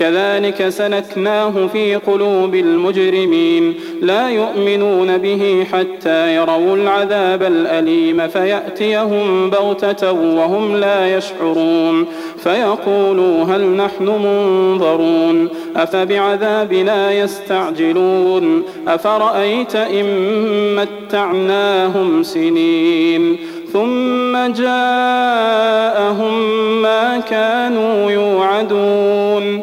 كذلك سلكناه في قلوب المجرمين. لا يؤمنون به حتى يروا العذاب الأليم فيأتيهم بغتة وهم لا يشعرون. فيقولوا هل نحن منظرون؟ أفبعذابنا يستعجلون؟ أفرأيت إن متعناهم سنين؟ ثم جاءهم ما كانوا يوعدون.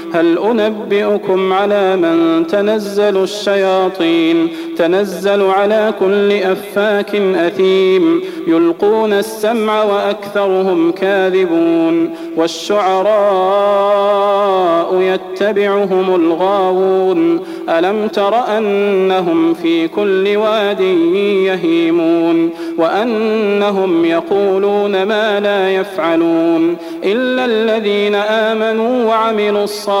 هل أنبئكم على من تنزل الشياطين؟ تنزل على كل أفاك أثيم. يلقون السمع وأكثرهم كاذبون. والشعراء يتبعهم الغاوون. ألم تر أنهم في كل واد يهيمون؟ وأنهم يقولون ما لا يفعلون إلا الذين آمنوا وعملوا الصالحات